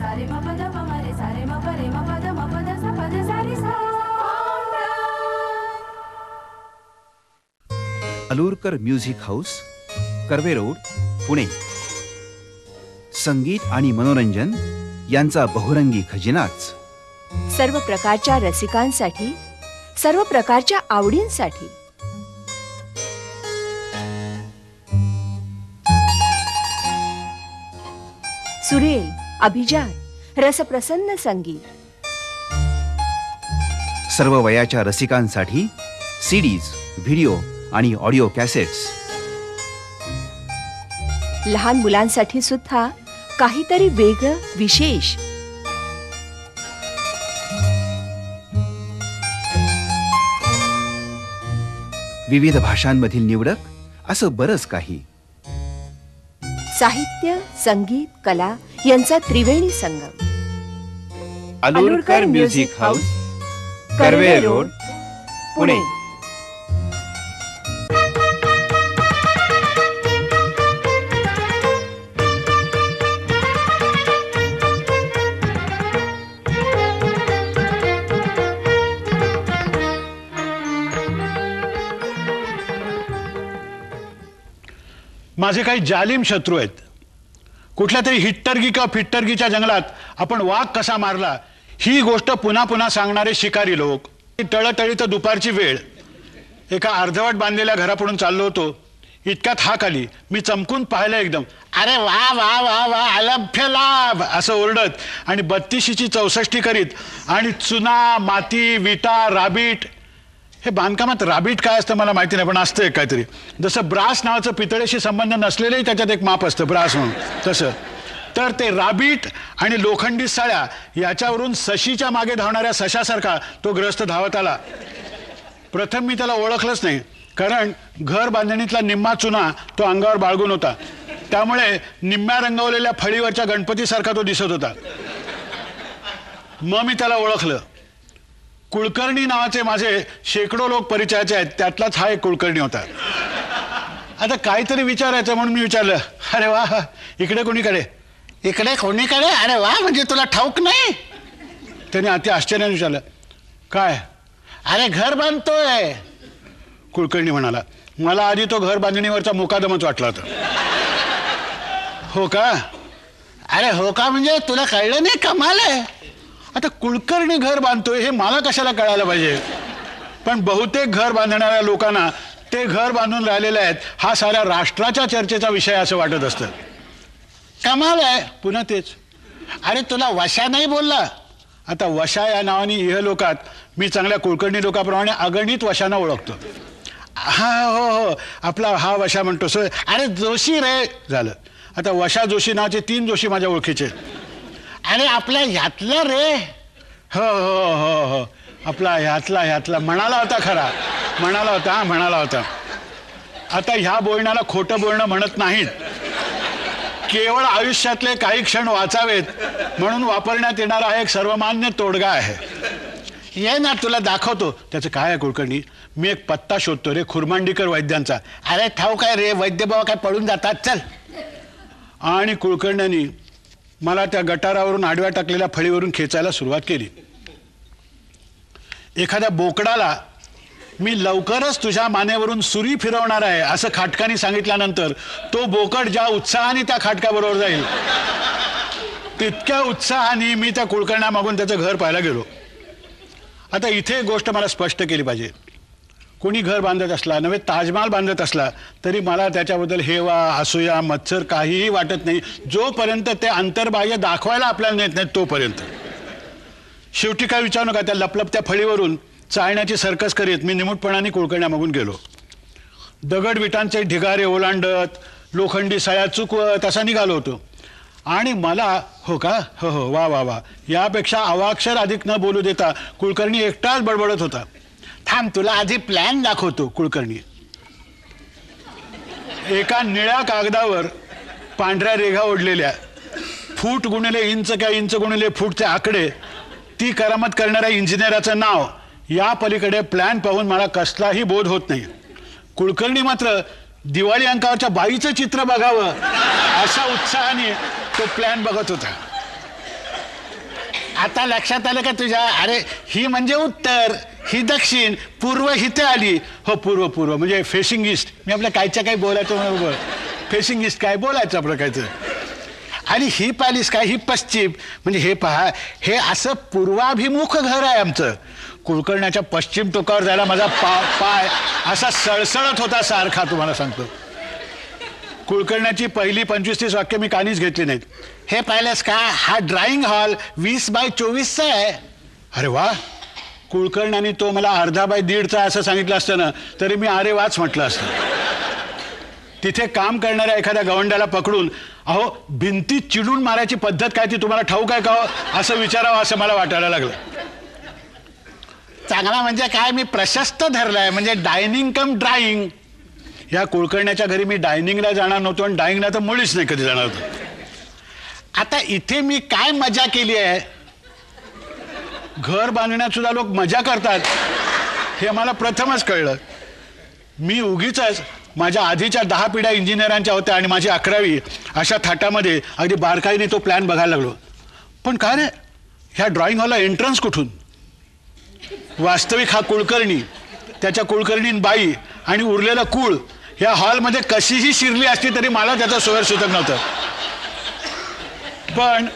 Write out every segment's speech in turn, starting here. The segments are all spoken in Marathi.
सारे म पद प म रे सारे म प रे म पद म पद स पद सा रे सा Alurkar music house Karve road Pune. संगीत आणि मनोरंजन यांचा बहुरंगी खजिनाच. सर्व प्रकारच्या रसिकांसाठी सर्व प्रकारच्या आवडींसाठी. सुरेल अभिजात रसप्रसन्न संगीत. सर्व वयाच्या रसिकांसाठी सीडीज व्हिडिओ आणि ऑडिओ कॅसेट्स. लहान मुलांसाठी सुद्धा काहीतरी वेगळं विशेष. विविध भाषांमधील निवडक असं बरंच काही. साहित्य संगीत कला यांचा त्रिवेणी संगम. Alurkar music house Karve road Pune. माझे काही जालिम शत्रू आहेत. कुठल्या तरी हिट्टरगी किंवा फिट्टरगीच्या जंगलात आपण वाघ कसा मारला ही गोष्ट पुन्हा पुन्हा सांगणारे शिकारी लोक. टळटळी तर दुपारची वेळ. एका अर्धवट बांधलेल्या घरापुढून चाललो होतो. इतक्यात हाक आली. मी चमकून पाहिलं एकदम. अरे वा वा वा वा अलभ्य लाभ! असं ओरडत आणि बत्तीशीची चौसष्टी करीत आणि चुना माती विटा राबीट हे बांधकामात राबीट काय असतं मला माहिती नाही पण असतं एक काहीतरी. जसं ब्रास नावाचं पितळेशी संबंध नसलेलंही त्याच्यात एक माप असतं ब्रास म्हणून. तसं. तर ते राबीट आणि लोखंडी सळ्या याच्यावरून सशीच्या मागे धावणाऱ्या सशासारखा तो ग्रस्त धावत आला. प्रथम मी त्याला ओळखलंच नाही कारण घर बांधणीतला निम्मा चुना तो अंगावर बाळगून होता. त्यामुळे निम्म्या रंगवलेल्या फळीवरच्या गणपतीसारखा तो दिसत होता. मग मी त्याला ओळखलं. कुलकर्णी नावाचे माझे शेकडो लोक परिचयाचे आहेत. त्यातलाच हा एक कुलकर्णी होता. आता काहीतरी विचारायचं म्हणून मी विचारलं अरे वा इकडे कोणीकडे? इकडे कोणीकडे? अरे वा म्हणजे तुला ठाऊक नाही? त्याने अति आश्चर्याने विचारलं काय? अरे घर बांधतोय. कुलकर्णी म्हणाला मला आधी तो घर बांधणीवरचा मुकादमच वाटला होता. हो का? अरे हो का म्हणजे तुला कळलं नाही कमाल आहे आता कुलकर्णी घर बांधतोय हे मला कशाला कळायला पाहिजे? पण बहुतेक घर बांधणाऱ्या लोकांना ते घर बांधून राहिलेले आहेत हा साऱ्या राष्ट्राच्या चर्चेचा विषय असं वाटत असतं. कमाल आहे पुन्हा तेच. अरे तुला वशा नाही बोलला? आता वशा या नावाने इहलोकात मी चांगल्या कुलकर्णी लोकाप्रमाणे अगणित वशांना ओळखतो. हा हो हो आपला हा वशा म्हणतो सो अरे जोशी रे झालं. आता वशा जोशी नावाचे तीन जोशी माझ्या ओळखीचे अरे आपल्या ह्यातलं रे. हो हो हो हो. आपला ह्यातला ह्यातला. म्हणाला होता खरा. म्हणाला होता हा म्हणाला होता. आता ह्या बोलण्याला खोटं बोलणं म्हणत नाहीत. केवळ आयुष्यातले काही क्षण वाचावेत म्हणून वापरण्यात येणारा हा एक सर्वमान्य तोडगा आहे. ये ना तुला दाखवतो. त्याचं काय आहे कुलकर्णी? मी एक पत्ता शोधतो रे खुरमांडीकर वैद्यांचा. अरे ठाऊ काय रे वैद्य बाबा काय पडून जातात? चल. आणि कुलकर्ण्यांनी मला त्या गटारावरून आडव्या टाकलेल्या फळीवरून खेचायला सुरुवात केली. एखाद्या बोकडाला मी लवकरच तुझ्या मानेवरून सुरी फिरवणार आहे असं खाटकाने सांगितल्यानंतर तो बोकड ज्या उत्साहाने त्या खाटकाबरोबर जाईल तितक्या उत्साहाने मी त्या कुळकर्णामागून त्याचं घर पाहायला गेलो. आता इथे एक गोष्ट मला स्पष्ट केली पाहिजे. कोणी घर बांधत असला नव्हे ताजमहाल बांधत असला तरी मला त्याच्याबद्दल हेवा हसूया मत्सर काहीही वाटत नाही. जोपर्यंत ते अंतर्बाह्य दाखवायला आपल्याला नेत नाहीत तोपर्यंत. शेवटी काय विचारू नका त्या लपलपत्या फळीवरून चाळण्याची सर्कस करीत मी निमूटपणाने कुळकण्यामागून गेलो. दगड विटांचे ढिगारे ओलांडत लोखंडी सळ्या चुकवत असा निघालो होतो. आणि मला हो का? हो हो वा वा वा. यापेक्षा अवाक्षर अधिक न बोलू देता कुलकर्णी एकटाच बडबडत होता. थांब तुला आधी प्लॅन दाखवतो कुलकर्णी. एका निळ्या कागदावर पांढऱ्या रेघा ओढलेल्या फूट गुणिले इंच किंवा इंच गुणिले फूटचे आकडे ती करामत करणाऱ्या इंजिनियराचं नाव या पलीकडे प्लॅन पाहून मला कसलाही बोध होत नाही. कुलकर्णी मात्र दिवाळी अंकावरच्या बाईचं चित्र बघावं अशा उत्साहाने तो प्लॅन बघत होता. आता लक्षात आलं का तुझ्या? अरे ही म्हणजे उत्तर. ही दक्षिण पूर्व हिथे आली. हो पूर्व पूर्व. म्हणजे फेसिंग ईस्ट मी आपल्या कायच्या काही बोलायचं म्हणून फेसिंग ईस्ट काय? बोलायचं आपलं कायचं. आणि ही पालीस काय? ही पश्चिम. म्हणजे हे पहा हे असं पूर्वाभिमुख घर आहे आमचं. कुलकर्ण्याच्या पश्चिम टोकावर जायला माझा पा पाय असा सळसळत होता सारखा तुम्हाला सांगतो. कुलकर्ण्याची पहिली पंचवीस तीस वाक्य मी कानीच घेतली नाहीत. हे पाहिलंस का? हा ड्रॉइंग हॉल वीस बाय चोवीसचा आहे. अरे वा. कुलकर्ण्याने तो मला अर्धा बाय दीडचा असं सांगितलं असतं ना तरी मी अरे वाच म्हटलं असतं. तिथे काम करणाऱ्या एखाद्या गवंड्याला पकडून अहो भिंतीत चिडून मारायची पद्धत काय ती तुम्हाला ठाऊक आहे का हो? असं विचारावं असं मला वाटायला लागलं. चांगला म्हणजे काय? मी प्रशस्त धरलाय. म्हणजे डायनिंग कम ड्राईंग या कुलकर्ण्याच्या घरी मी डायनिंगला जाणार नव्हतो आणि डायनिंगला तर मुळीच नाही कधी जाणार होतो. आता इथे मी काय मजा केली आहे? घर बांधण्यात सुद्धा लोक मजा करतात. हे मला प्रथमच कळलं. मी उगीच माझ्या आधीच्या दहा पिढ्या इंजिनियरांच्या होत्या आणि माझी अकरावी अशा थाटामध्ये अगदी बारकाईने तो प्लॅन बघायला लागलो. पण काय रे? ह्या ड्रॉइंग हॉलला एंट्रन्स कुठून? वास्तविक हा कुलकर्णी त्याच्या कुलकर्णीन बाई आणि उरलेलं कुळ या हॉलमध्ये कशीही शिरली असती तरी मला त्याचा सोयर सुचत नव्हतं. पण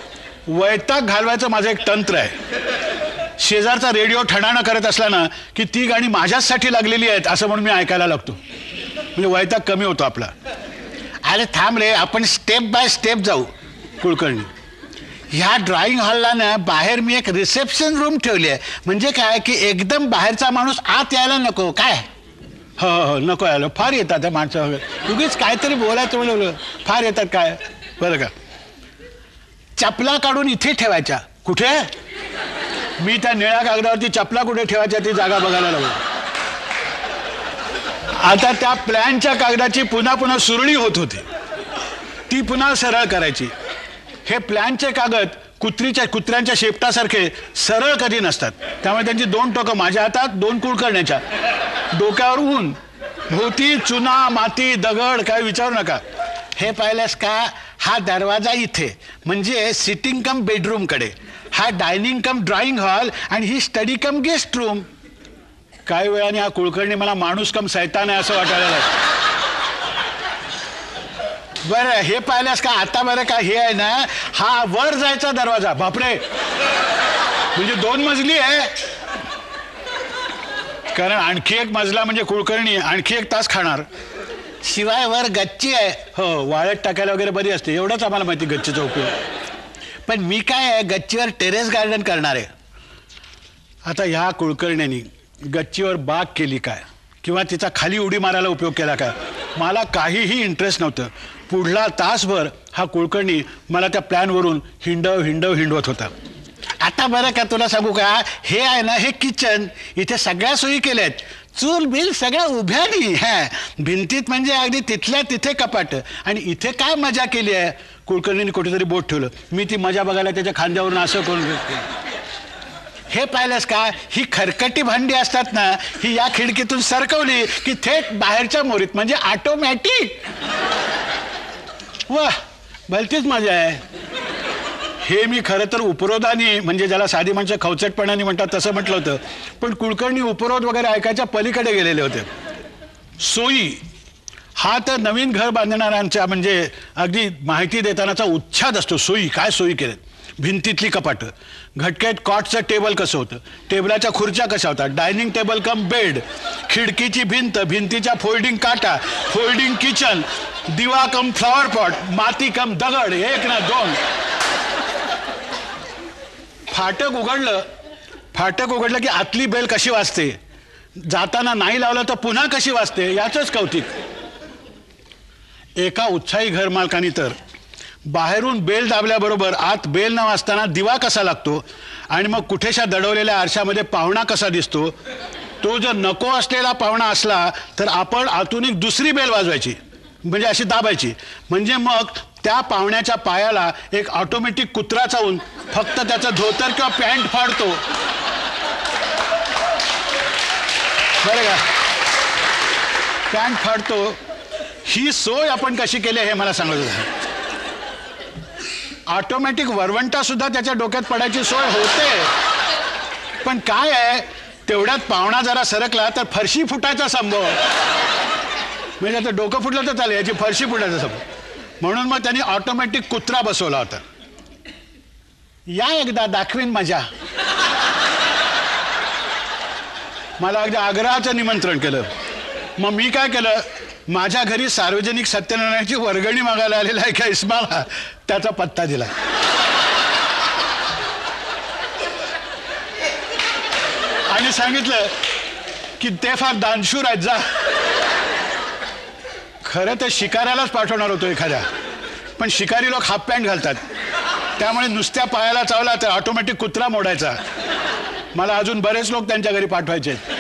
वैताग घालवायचं माझं एक तंत्र आहे. शेजारचा रेडिओ ठणाणं करत असला ना की ती गाणी माझ्याचसाठी लागलेली आहेत असं म्हणून मी ऐकायला लागतो. म्हणजे वैताग कमी होतो आपला. अरे थांब रे आपण स्टेप बाय स्टेप जाऊ कुलकर्णी. ह्या ड्रॉइंग हॉलला ना बाहेर मी एक रिसेप्शन रूम ठेवली आहे. म्हणजे काय की एकदम बाहेरचा माणूस आत यायला नको काय? हो हो हो नको यायला. फार येतात त्या माणसं वगैरे. उगीच काहीतरी बोलायचं म्हणलं फार येतात काय? बरं का. चपला काढून इथे ठेवायच्या. कुठे? मी त्या निळ्या कागदावरती चपला कुठे ठेवायच्या ती जागा बघायला लागलो. आता त्या प्लॅनच्या कागदाची पुन्हा पुन्हा सुरळी होत होती. ती पुन्हा सरळ करायची. हे प्लॅनचे कागद कुत्रीच्या कुत्र्यांच्या शेपटासारखे सरळ कधी नसतात. त्यामुळे त्यांची दोन टोकं माझ्या हातात दोन कुळ करण्याच्या. डोक्यावर ऊन. भोवती चुना माती दगड काय विचारू नका. हे पाहिल्यास का? हा दरवाजा इथे. म्हणजे सिटिंग कम बेडरूमकडे हा डायनिंग कम ड्रॉइंग हॉल आणि ही स्टडी कम गेस्ट रूम. काही वेळाने हा कुलकर्णी मला माणूस कम सैतान आहे असं वाटायला लागलं. बरं हे पाहिल्यास का आता बरं का हे आहे ना हा वर जायचा दरवाजा. बापरे. म्हणजे दोन मजली आहे. कारण आणखी एक मजला म्हणजे कुलकर्णी आणखी एक तास खाणार. शिवाय वर गच्ची आहे. हो वाळत टाकायला वगैरे बरी असते. एवढंच आम्हाला माहिती गच्चीचा उपयोग. पण मी काय आहे गच्चीवर टेरेस गार्डन करणार आहे. आता ह्या कुलकर्ण्यानी गच्चीवर बाग केली काय? किंवा तिचा खाली उडी मारायला उपयोग केला काय? मला काहीही इंटरेस्ट नव्हतं. पुढला तासभर हा कुलकर्णी मला त्या प्लॅनवरून हिंडव हिंडव हिंडवत होता. आता बरं का तुला सांगू का? हे आहे ना हे किचन इथे सगळ्या सोयी केल्या आहेत चूल बिल सगळ्या उभ्यानी. हा. भिंतीत म्हणजे अगदी तिथल्या तिथे कपाट. आणि इथे काय मजा केली आहे? कुलकर्णीने कुठेतरी बोट ठेवलं. मी ती मजा बघायला त्याच्या खांद्यावरून असं करून हे पाहिलंस का? ही खरकटी भांडी असतात ना ही या खिडकीतून सरकवली की थेट बाहेरच्या मोरीत म्हणजे ऑटोमॅटिक वा भलतीच मजा आहे. हे मी खरं तर उपरोधाने म्हणजे ज्याला साधी माणसं खवचटपणाने म्हणतात तसं म्हटलं होतं. पण कुलकर्णी उपरोध वगैरे ऐकायच्या पलीकडे गेलेले होते. सोयी हा तर नवीन घर बांधणाऱ्यांच्या म्हणजे अगदी माहिती देतानाचा उच्छाद असतो. सोयी काय सोयी केलेत? भिंतीतली कपाटं. घटक्यात कॉटचं टेबल कसं होतं? टेबलाच्या खुर्च्या कशा होतात? Dining table cum bed. खिडकीची भिंत भिंतीच्या फोल्डिंग काटा फोल्डिंग किचन दिवा कम फ्लॉवर पॉट माती कम दगड एक ना दोन. फाटक उघडलं फाटक उघडलं की आतली बेल कशी वाजते? जाताना नाही लावलं तर पुन्हा कशी वाजते? याचंच कौतिक. एका उत्साही घर मालकानी तर. बाहेरून बेल दाबल्याबरोबर आत बेल न वाजताना दिवा कसा लागतो आणि मग कुठेशा दडवलेल्या आरशामध्ये पाहुणा कसा दिसतो तो जर नको असलेला पाहुणा असला तर आपण आतून एक दुसरी बेल वाजवायची म्हणजे अशी दाबायची. म्हणजे मग त्या पाहुण्याच्या पायाला एक ऑटोमॅटिक कुत्रा चावून फक्त त्याचं धोतर किंवा पॅन्ट फाडतो. बरं का? पॅन्ट फाडतो ही सोय आपण कशी केली आहे हे मला सांगत होतं ऑटोमॅटिक वरवंटा सुद्धा त्याच्या डोक्यात पडायची सोय होते. पण काय आहे तेवढ्यात पाहुणा जरा सरकला तर फरशी फुटायचा संभव. म्हणजे आता डोकं फुटलं तर चालेल याची फरशी फुटायचा संभव. म्हणून मग त्यांनी ऑटोमॅटिक कुत्रा बसवला होता. या एकदा दाखवीन मजा. मला अगदी आग्रहाचं निमंत्रण केलं. मग मी काय केलं माझ्या घरी सार्वजनिक सत्यनारायणाची वर्गणी मागायला आलेला आहे का इस्माला? त्याचा पत्ता दिला. आणि सांगितलं की ते फार दानशूर आहेत जा. खरं तर शिकाऱ्यालाच पाठवणार होतो एखाद्या. पण शिकारी लोक हाफ पॅन्ट घालतात. त्यामुळे नुसत्या पायाला चावला तर ऑटोमॅटिक कुत्रा मोडायचा. मला अजून बरेच लोक त्यांच्या घरी पाठवायचे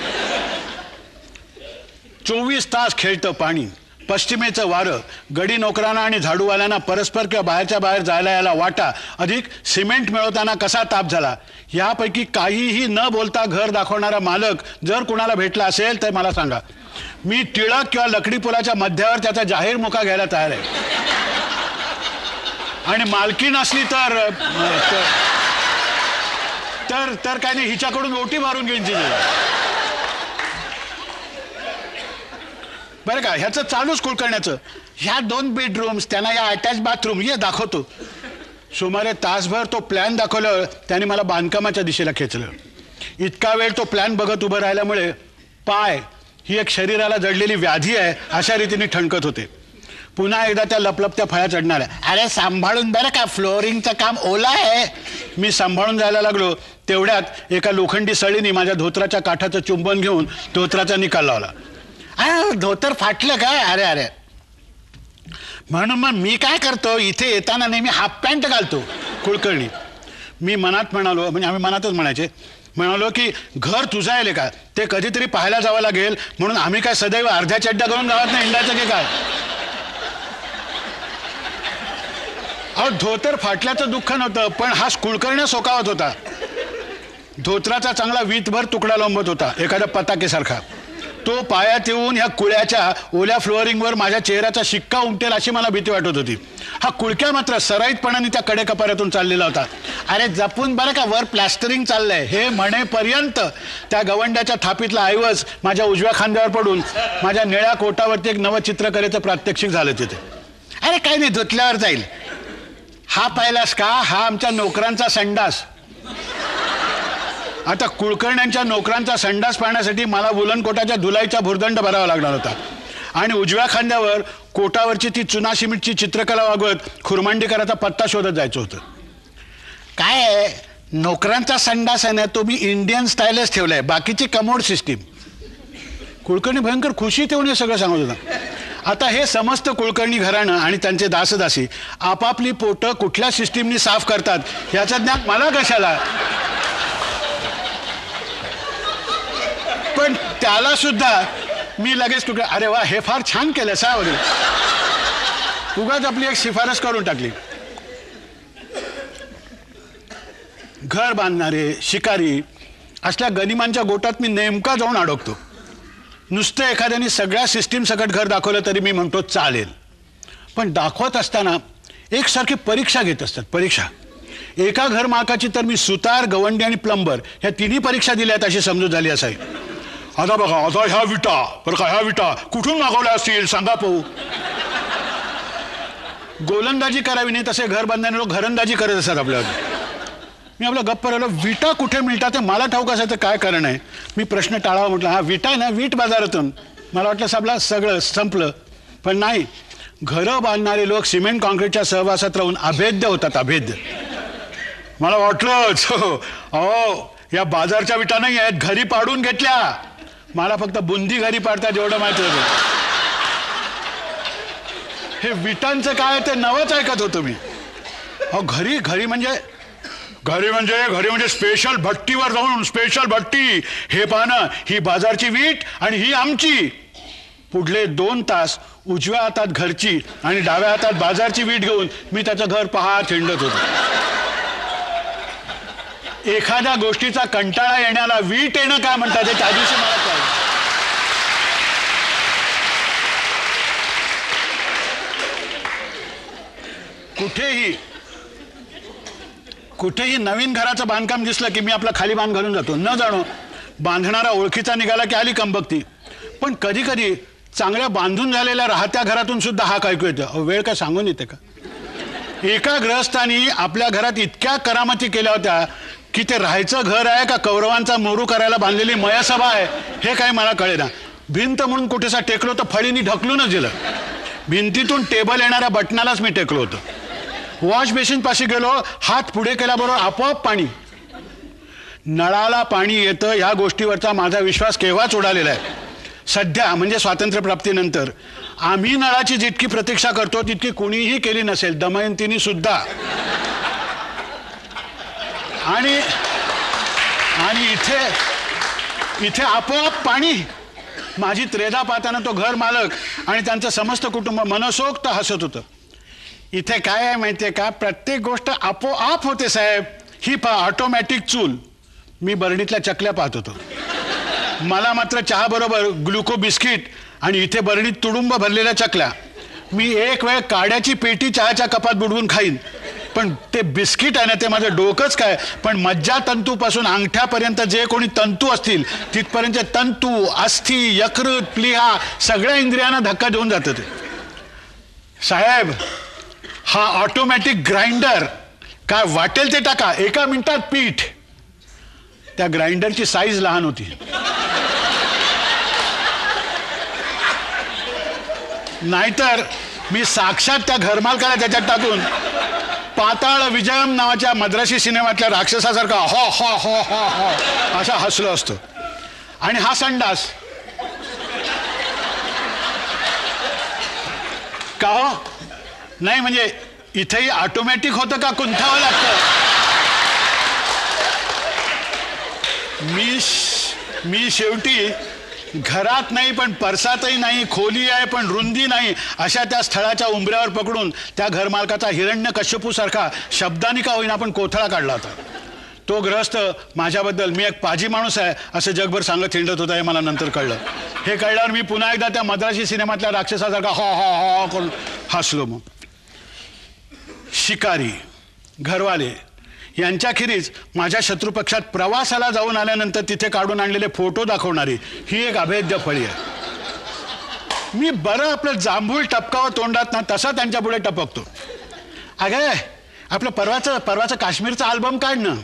चोवीस तास खेळतं पाणी. पश्चिमेचं वारं गडी नोकरांना आणि झाडूवाल्यांना परस्पर किंवा बाहेरच्या बाहेर जायला यायला वाटा. अधिक सिमेंट मिळवताना कसा ताप झाला? यापैकी काहीही न बोलता घर दाखवणारा मालक जर कुणाला भेटला असेल तर मला सांगा. मी टिळक किंवा लकडी पुलाच्या मध्यावर त्याचा जाहीर मुका घ्यायला तयार आहे. आणि मालकी नसली तर तर- तर तर काय नाही हिच्याकडून ओटी मारून घेईन तिथे बरं का ह्याचं चालूच कुलकर्ण्याचं ह्या दोन बेडरूम्स त्यांना या अटॅच बाथरूम हे दाखवतो. सुमारे तासभर तो प्लॅन दाखवल्यावर त्याने मला बांधकामाच्या दिशेला खेचलं. इतका वेळ तो प्लॅन बघत उभं राहिल्यामुळे पाय ही एक शरीराला जडलेली व्याधी आहे अशा रीतीने ठणकत होते. पुन्हा एकदा त्या लपलपत्या फळ्या चढणार आहे अरे सांभाळून बरं का फ्लोअरिंगचं काम ओला आहे. मी सांभाळून जायला लागलो तेवढ्यात एका लोखंडी सळीने माझ्या धोत्राच्या काठाचं चुंबन घेऊन धोत्राचा निकाल लावला. अरे धोतर फाटलं काय अरे अरे. म्हणून मग मी काय करतो इथे येताना नेहमी हाफ पॅन्ट घालतो कुळकर्णी. मी मनात म्हणालो म्हणजे आम्ही मनातच म्हणायचे म्हणालो की घर तुझं आहे का? ते कधीतरी पाहायला जावं लागेल म्हणून आम्ही काय सदैव अर्ध्या चड्ड्या करून गावात नाही हिंडायचं की काय? अहो धोतर फाटल्याचं दुःख नव्हतं पण हा कुलकर्ण्या सोकावत होता. धोतराचा चांगला वीतभर तुकडा लोंबत होता एखाद्या पताकेसारखा. तो पायात येऊन ह्या कुळ्याच्या ओल्या फ्लोअरिंगवर माझ्या चेहऱ्याचा शिक्का उमटेल अशी मला भीती वाटत होती. हा कुळक्या मात्र सराईतपणाने त्या कडे कपाऱ्यातून चाललेला होता. अरे जपून बरं का वर प्लॅस्टरिंग चाललंय. हे म्हणेपर्यंत त्या गवंड्याच्या थापीतला ऐवज माझ्या उजव्या खांद्यावर पडून माझ्या निळ्या कोटावरती एक नवं चित्रकलेचं प्रात्यक्षिक झालं तिथे. अरे काही नाही धुतल्यावर जाईल. हा पाहिलास का? हा आमच्या नोकरांचा संडास. आता कुलकर्ण्यांच्या नोकरांचा संडास पाहण्यासाठी मला बुलनकोटाच्या धुलाईचा भुर्दंड भरावा लागणार होता. आणि उजव्या खांद्यावर कोटावरची ती चुना सिमेंटची चित्रकला वागवत खुरमांडीकराचा पत्ता शोधत जायचं होतं. काय आहे? नोकरांचा संडास आहे ना तो मी इंडियन स्टाईलच आहे बाकीची कमोड सिस्टीम कुलकर्णी भयंकर खुशी ठेवून हे सगळं सांगत होता. आता हे समस्त कुलकर्णी घराणं आणि त्यांचे दासदासी आपापली पोटं कुठल्या सिस्टीमनी साफ करतात याचं ज्ञान मला कशाला? पण त्याला सुद्धा मी लगेच तुकडे अरे वा हे फार छान केलं सा वगैरे उगाच आपली एक शिफारस करून टाकली. घर बांधणारे शिकारी असल्या गनिमांच्या गोटात मी नेमका जाऊन अडकतो. नुसतं एखाद्याने सगळ्या सिस्टीम सकट घर दाखवलं तरी मी म्हणतो चालेल. पण दाखवत असताना एकसारखी परीक्षा घेत असतात परीक्षा. एका घरमालकाची तर मी सुतार गवंडी आणि प्लंबर ह्या तिन्ही परीक्षा दिल्यात अशी समजूत झाली असावी. आता बघा आता ह्या विटा बरं का ह्या विटा कुठून मागवल्या असतील सांगा पाहू गोलंदाजी करावी नाही तसे घर बांधणारे लोक घरंदाजी करत असतात आपल्यावर मी आपलं गप्प राहिलो विटा कुठे मिळतात ते मला ठाऊक असायचं काय कारण आहे? मी प्रश्न टाळावा म्हटलं हा विटा आहे ना वीट बाजारातून. मला वाटलं साबला सगळं संपलं. पण नाही घरं बांधणारे लोक सिमेंट कॉन्क्रीटच्या सहवासात राहून अभेद्य होतात अभेद्य. मला वाटलंच हो या बाजारच्या विटा नाही आहेत घरी पाडून घेतल्या. मला फक्त बुंदी घरी पाडतात एवढं माहिती होतं. हे विटांचं काय ते नवच ऐकत होतो मी. अहो घरी घरी म्हणजे घरी म्हणजे घरी म्हणजे स्पेशल भट्टीवर जाऊन स्पेशल भट्टी. हे पाहणं ही बाजारची वीट आणि ही आमची. पुढले दोन तास उजव्या हातात घरची आणि डाव्या हातात बाजारची वीट घेऊन मी त्याचं घर पहा हिंडत होतो. एखाद्या गोष्टीचा कंटाळा येण्याला वीट येणं काय म्हणतात त्या दिवशी मला कळलं. कुठेही कुठेही नवीन घराचं बांधकाम दिसलं की मी आपला खाली बांध घालून जातो. न जाणो बांधणारा ओळखीचा निघाला की आली कंबकती पण कधी कधी चांगल्या बांधून झालेल्या राहत्या घरातून सुद्धा हा ऐकू येतो. वेळ काय सांगून येते का? एका ग्रहस्थानी आपल्या घरात इतक्या करामती केल्या होत्या की ते राहायचं घर आहे का कौरवांचा मोरू करायला बांधलेली मयासभा आहे? हे काय मला कळेना. भिंत म्हणून कुठेसा टेकलो तर फळीनी ढकलूनच दिलं. भिंतीतून टेबल येणाऱ्या बटनालाच मी टेकलो होतो. वॉश बेसिनपाशी गेलो हात पुढे केल्याबरोबर आपोआप पाणी. नळाला पाणी येतं ह्या गोष्टीवरचा माझा विश्वास केव्हाच उडालेला आहे? सध्या म्हणजे स्वातंत्र्यप्राप्तीनंतर. आम्ही नळाची जितकी प्रतीक्षा करतो तितकी कुणीही केली नसेल दमयंतीनी सुद्धा. आणि आणि इथे इथे आपोआप पाणी. माझी त्रेधा पाहताना तो घर मालक आणि त्यांचं समस्त कुटुंब मनसोक्त हसत होतं. इथे काय आहे माहिती आहे का? प्रत्येक गोष्ट आपोआप होते साहेब. ही पहा ऑटोमॅटिक चूल. मी बरणीतल्या चकल्या पाहत होतो. मला मात्र चहाबरोबर ग्लुको बिस्किट आणि इथे बरणीत तुडुंब भरलेल्या चकल्या. मी एक वेळ काड्याची पेटी चहाच्या कपात बुडवून खाईन. पण ते बिस्किट आहे ना ते माझं डोकंच काय? पण मज्जा तंतूपासून अंगठ्यापर्यंत जे कोणी तंतू असतील तिथपर्यंत तंतू अस्थि यकृत प्लिहा सगळ्या इंद्रियांना धक्का देऊन जातं ते. साहेब हा ऑटोमॅटिक ग्राइंडर काय वाटेल ते टाका. एका मिनिटात पीठ. त्या ग्राइंडरची साईज लहान होती. नाहीतर मी साक्षात त्या घरमालकाला त्याच्यात टाकून पाताळ विजयम नावाच्या मद्रासी सिनेमातल्या राक्षसासारखा हो हो हो हो हो असा हसलो असतो. आणि हा संडास. का हो? नाही म्हणजे इथेही ऑटोमॅटिक होतं का? कुंथावं लागतं? मी मी शेवटी घरात नाही पण परसातही नाही खोली आहे पण रुंदी नाही अशा त्या स्थळाच्या उंबऱ्यावर पकडून त्या घरमालकाचा हिरण्य कश्यपूसारखा शब्दाने का होईना आपण कोथळा काढला होता. तो ग्रहस्थ माझ्याबद्दल मी एक पाजी माणूस आहे असं जगभर सांगत हिंडत होता हे मला नंतर कळलं. हे कळल्यावर मी पुन्हा एकदा त्या मद्रासी सिनेमातल्या राक्षसासारखा हा हा हा करून हसलो मग. शिकारी घरवाले यांच्याखेरीज माझ्या शत्रुपक्षात प्रवासाला जाऊन आल्यानंतर तिथे काढून आणलेले फोटो दाखवणारी ही एक अभेद्य फळी आहे. मी बरं आपलं जांभूळ टपकावं तोंडात ना तसा त्यांच्या पुढे टपकतो. अगे आपलं परवाचं परवाचं काश्मीरचं अल्बम काढ ना.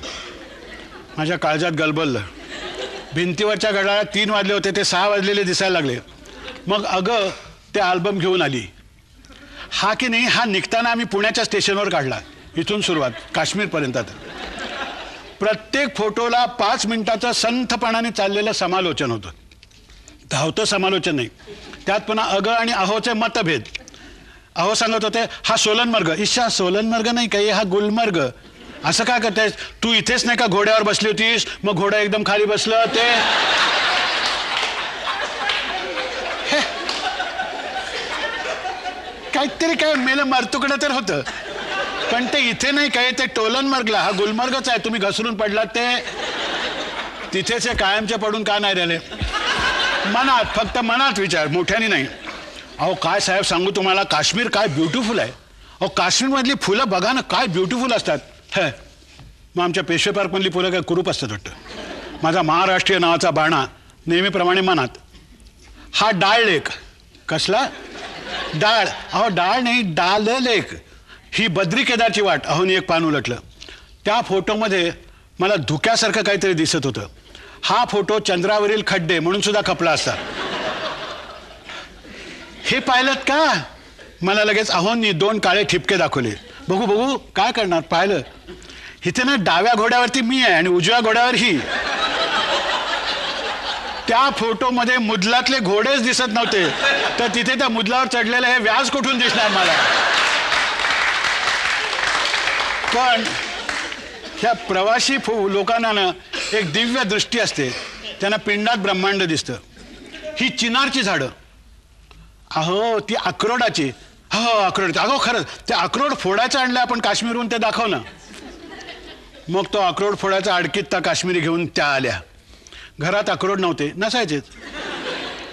माझ्या काळजात गलबललं. भिंतीवरच्या घड्याळात तीन वाजले होते ते सहा वाजलेले दिसायला लागले. मग अगं ते अल्बम घेऊन आली. हा की नाही हा निघताना आम्ही पुण्याच्या स्टेशनवर काढला. इथून सुरुवात काश्मीरपर्यंत आता. प्रत्येक फोटोला पाच मिनिटाचं संथपणाने चाललेलं समालोचन होतं. धावतं समालोचन नाही. त्यात पुन्हा अग आणि अहोचे मतभेद. अहो सांगत होते हा सोलनमर्ग. ईशा सोलनमर्ग नाही काही हा गुलमर्ग. असं काय करतेस तू इथेच नाही का घोड्यावर बसली होतीस? मग घोडा एकदम खाली बसलं ते? हे. काहीतरी काय मेलं मरतुकडं तर होतं. पण ते इथे नाही काय ते टोलनमर्गला हा गुलमर्गच आहे. तुम्ही घसरून पडलात ते. तिथेच कायमचे पडून का नाही राहिले? मनात फक्त मनात विचार मोठ्याने नाही. अहो काय साहेब सांगू तुम्हाला काश्मीर काय ब्युटिफुल आहे. अहो काश्मीरमधली फुलं बघा ना काय ब्युटिफुल असतात. हे मग आमच्या पेशवे पार्कमधली फुलं काय कुरूप असतात वाटतं. माझा महाराष्ट्रीय नावाचा बाणा नेहमीप्रमाणे मनात. हा डाळ लेख कसला? डाळ. अहो डाळ नाही डाल लेख ही बद्री केदारची वाट अहोनी एक पान उलटलं. त्या फोटोमध्ये मला धुक्यासारखं काहीतरी दिसत होतं. हा फोटो चंद्रावरील खड्डे म्हणून सुद्धा खपला असता. हे पाहिलं का? मला लगेच अहोंनी दोन काळे ठिपके दाखवले. बघू बघू काय करणार? पाहिलं. इथे ना डाव्या घोड्यावरती मी आहे आणि उजव्या घोड्यावर ही. त्या फोटोमध्ये मुदलातले घोडेच दिसत नव्हते. तर तिथे त्या मुदलावर चढलेलं हे व्याज कुठून दिसणार मला? पण ह्या प्रवासी फो लोकांना ना एक दिव्य दृष्टी असते. त्यांना पिंडात ब्रह्मांड दिसतं. ही चिनारची झाडं. अहो ती अक्रोडाची. हो, हो अक्रोड. अगो खरंच ते अक्रोड फोडायचं आणलं आपण काश्मीरहून ते दाखव ना. मग तो अक्रोड फोडायचा अडकीत काश्मीरी घेऊन त्या आल्या. घरात अक्रोड नव्हते. नसायचेच.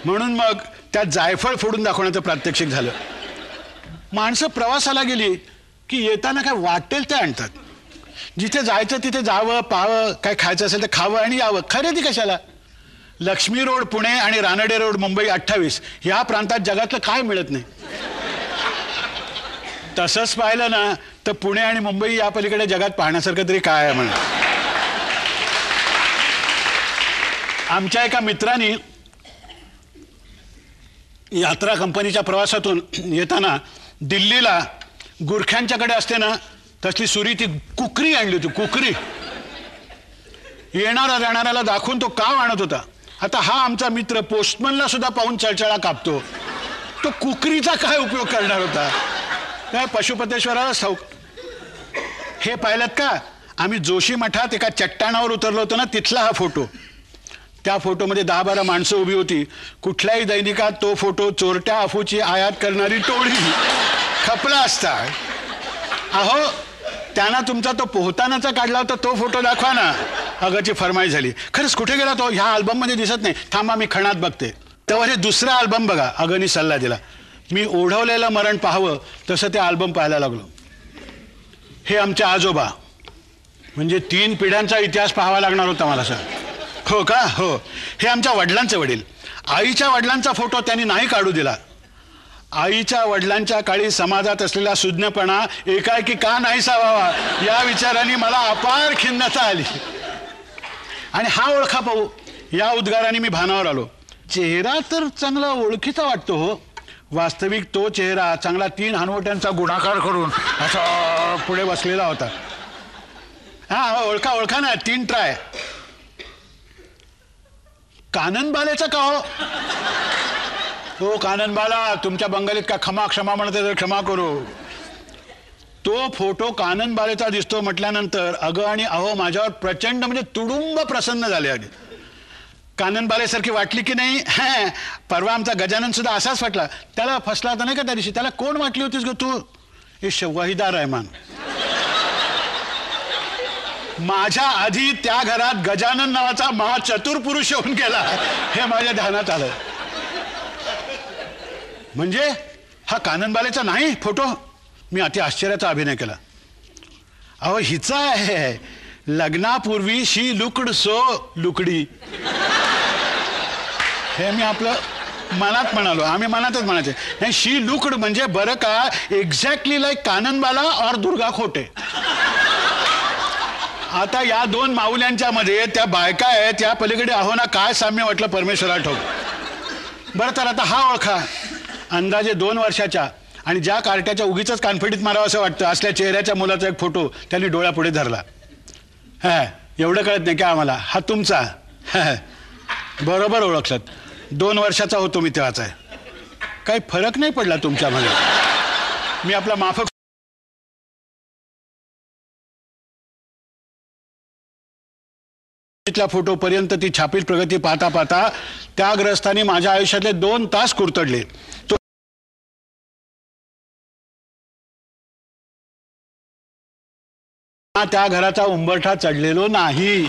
म्हणून मग त्यात जायफळ फोडून दाखवण्याचं प्रात्यक्षिक झालं. माणसं प्रवासाला गेली. की येताना काय वाटेल ते आणतात. जिथे जायचं तिथे जावं पाहावं काय खायचं असेल तर खावं आणि यावं. खरेदी कशाला? लक्ष्मी रोड पुणे आणि रानडे रोड मुंबई अठ्ठावीस. या प्रांतात जगातलं काय मिळत नाही? तसंच पाहिलं ना तर पुणे आणि मुंबई या पलीकडे जगात पाहण्यासारखं तरी काय आहे म्हणून. आमच्या एका मित्राने यात्रा कंपनीच्या प्रवासातून येताना दिल्लीला गुरख्यांच्याकडे असते ना तसली सुरी ती कुकरी आणली होती कुकरी. येणारा जाणाऱ्याला दाखवून तो काव आणत होता. आता हा आमचा मित्र पोस्टमनला सुद्धा पाहून चळचळा कापतो. तो कुकरीचा काय उपयोग करणार होता? काय पशुपतेश्वराला सौ हे पाहिलं का? आम्ही जोशी मठात एका चट्टाणावर उतरलो होतो ना तिथला हा फोटो त्या फोटोमध्ये दहा बारा माणसं उभी होती. कुठल्याही दैनिकात तो फोटो चोरट्या अफूची आयात करणारी टोळी. खपला असता. अहो त्यांना तुमचा तो पोहतानाचा काढला होता तो फोटो दाखवा ना. अगाची फरमाई झाली. खरंच कुठे गेला तो? ह्या अल्बममध्ये दिसत नाही. थांबा मी खणात बघते. तेव्हा हे दुसरा अल्बम बघा. अगनी सल्ला दिला. मी ओढवलेलं मरण पाहावं तसं ते अल्बम पाहायला लागलो. हे आमचे आजोबा. म्हणजे तीन पिढ्यांचा इतिहास पाहावा लागणार होता मला सर. हो का? हो. हे आमच्या वडिलांचे वडील. आईच्या वडिलांचा फोटो त्यांनी नाही काढू दिला. आईच्या वडिलांच्या काळी समाजात असलेला सुज्ञपणा एकाएकी का नाही व्हावा या विचाराने मला अपार खिन्नता आली. आणि हा ओळखा पाहू. या उद्गाराने मी भानावर आलो. चेहरा तर चांगला ओळखीचा वाटतो हो. वास्तविक तो चेहरा चांगला तीन हनवट्यांचा गुणाकार करून असा पुढे बसलेला होता. हा ओळखा ओळखा ना. तीन ट्राय. काननबालेचा का हो? हो काननबाला तुमच्या बंगालीत का क्षमा क्षमा म्हणते तर क्षमा करू. तो फोटो काननबालेचा दिसतो म्हटल्यानंतर अगं आणि अहो माझ्यावर प्रचंड म्हणजे तुडुंब प्रसन्न झाले अगदी काननबालेसारखी वाटली की नाही? हं, परवा आमचा गजानन सुद्धा असाच वाटला. त्याला फसला होता नाही का त्या दिवशी? त्याला कोण वाटली होतीस ग तू? हे वहिदा रहमान माझ्या आधी त्या घरात गजानन नावाचा महाचतुर पुरुष येऊन गेला. हे माझ्या ध्यानात आलं. म्हणजे हा काननबालेचा नाही फोटो? मी अति आश्चर्याचा अभिनय केला. अहो हिचा आहे. लग्नापूर्वी शी लुकड सो लुकडी. हे मी आपलं मनात म्हणालो. आम्ही मनातच म्हणायचे. नाही शी लुकड म्हणजे बरं का एक्झॅक्टली लाईक काननबाला और दुर्गा खोटे. आता या दोन माऊल्यांच्या मध्ये त्या बायका आहेत त्या पलीकडे अहो ना काय साम्य वाटलं परमेश्वरा ठाऊक बरं तर आता हा ओळखा. अंदाजे दोन वर्षाच्या आणि ज्या कार्ट्याच्या उगीच कानफडीत मारावं असं वाटतं असल्या चेहऱ्याच्या मुलाचा एक फोटो त्यांनी डोळ्यापुढे धरला. हा एवढं कळत नाही का आम्हाला? हा तुमचा. बरोबर ओळखलं. दोन वर्षाचा होतो मी तेव्हाचा. काही फरक नाही पडला तुमच्यामध्ये. मी आपला माफक तिथल्या फोटोपर्यंत ती छापील प्रगती पाहता पाहता त्या ग्रस्तानी माझ्या आयुष्यातले दोन तास कुरतडले. तो त्या घराचा उंबरठा चढलेलो नाही.